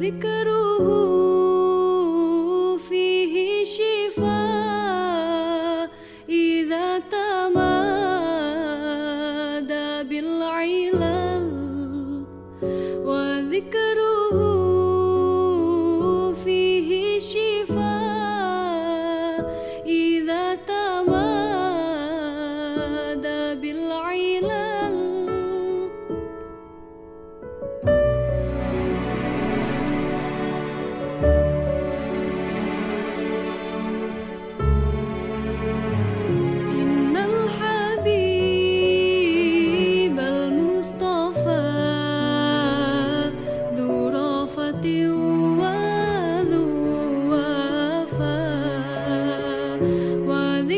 Because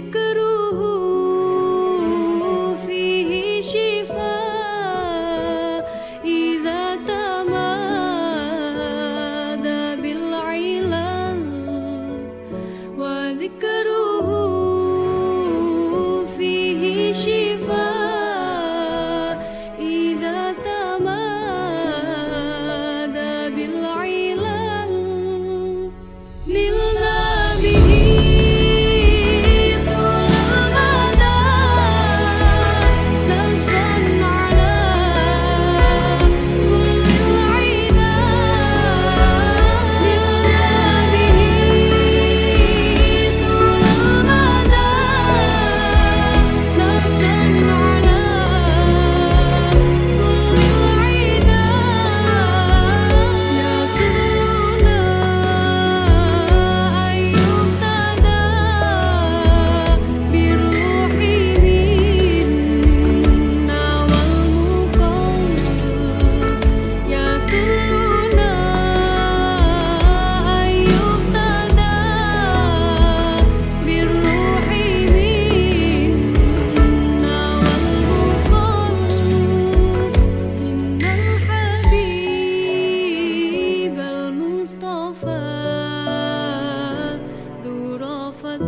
ke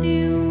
tiêu